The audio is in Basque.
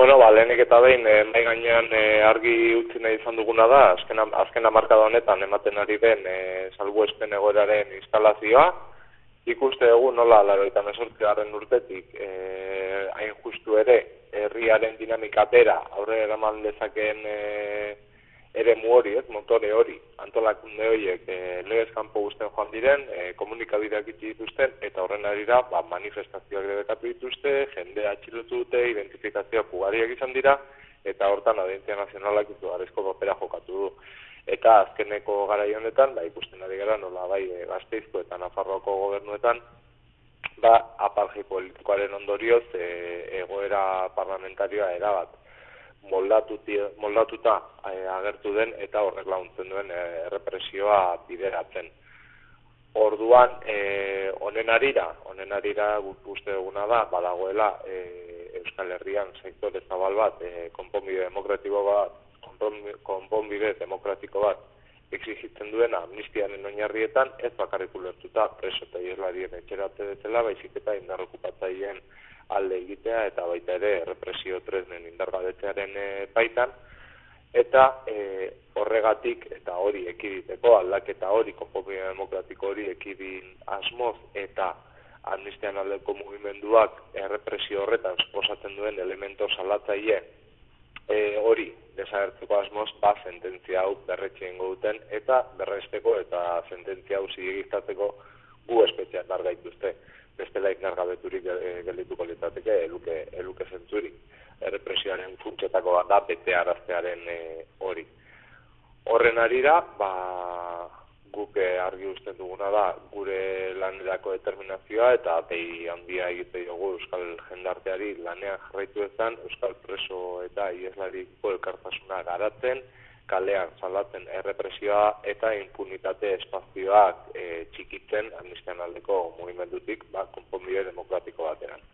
Bueno, ba, lehenik eta behin, e, mai gainean e, argi utzi nahi izan duguna da, azken, azken amarkada honetan ematen ari den e, salgu espen egoeraren instalazioa, ikuste dugu nola, laro eta mesortzi urtetik, e, hain justu ere, herriaren dinamika bera, aurre eraman dezakeen e, ere hori, ez, motore hori, antolakunde horiek e, legez kanpo guztien joan diren, e, komunikabideak itzi dituzten, eta horren arira, ba, manifestazioak debekatu dituzte, jende atxilotu dute, identifikazioak ugariak izan dira, eta hortan Audientzia Nazionalak izu garezko papera jokatu du. Eta azkeneko gara honetan, ba, ikusten ari gara, nola bai, e, gazteizko eta Nafarroako gobernuetan, ba, aparji politikoaren ondorioz, e, egoera parlamentarioa erabat moldatuta e, agertu den eta horrek laguntzen duen e, errepresioa bideratzen. Orduan, e, onen arira, onen arira uste duguna da, badagoela e, Euskal Herrian sektore zabal bat, e, konponbide demokratiko bat, konponbide demokratiko bat, exigitzen duena amnistianen oinarrietan, ez bakarrik ulertuta preso eta irlarien etxerate detela, baizik eta indarrokupatzaileen alde egitea eta baita ere represio tresnen indargabetzearen e, baitan. Eta e, horregatik eta hori ekiditeko aldaketa hori konponbide demokratiko hori ekidin asmoz eta amnistian aldeko mugimenduak errepresio horretan suposatzen duen elemento salatzaile e, hori desagertzeko asmoz ba sententzia hau berretxeen duten eta berresteko eta sententzia hau zigegiztatzeko gu espetxean dargaituzte bestela inargabeturik eh, geldituko litzateke eluke eluke zentzuri errepresioaren funtsetako bat da bete araztearen eh, hori. Horren arira ba guk eh, argi usten duguna da gure lanerako determinazioa eta behi handia egite dugu euskal jendarteari lanean jarraitu ezan euskal preso eta ieslariko elkartasuna garatzen kalean salatzen errepresioa eta impunitate espazioak e, txikitzen amnistian aldeko mugimendutik ba, konponbide demokratiko batean.